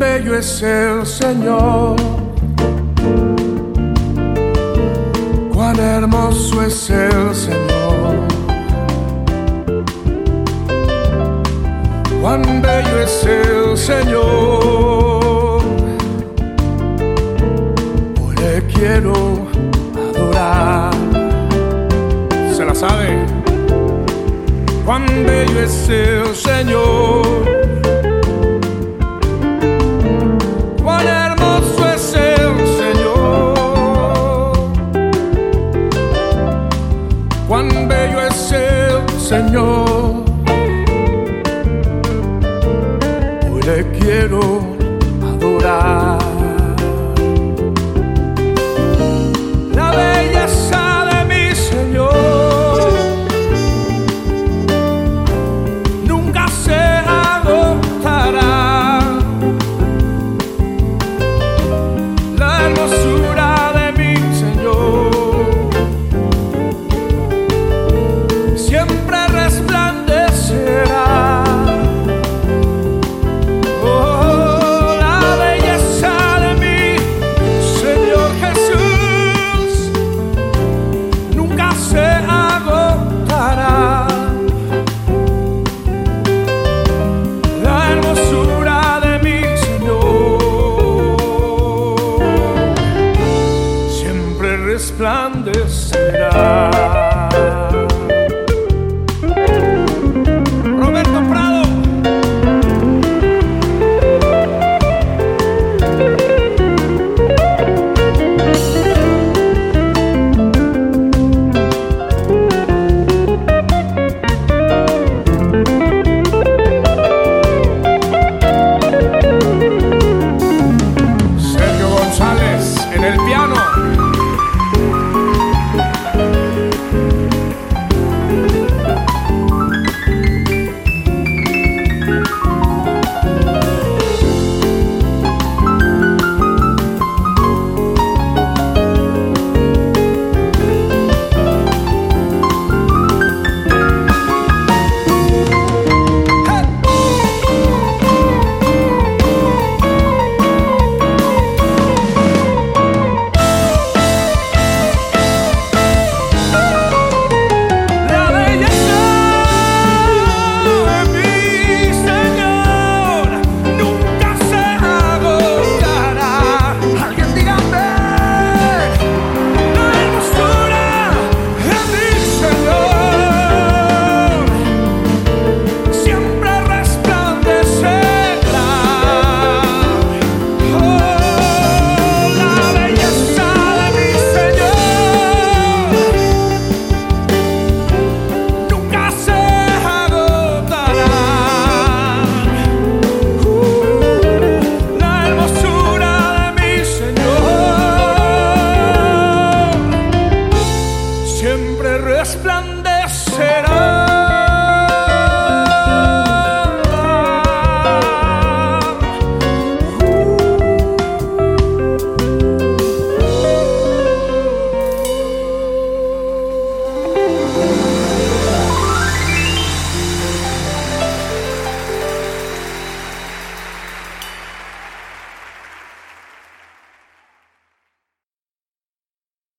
bello es el Señor. Cuán hermoso es el Señor. Cuán bello es el Señor. Hoy le quiero adorar. ¿Se la sabe? Cuán bello es el Señor. Señor. Hoy le quiero adorar.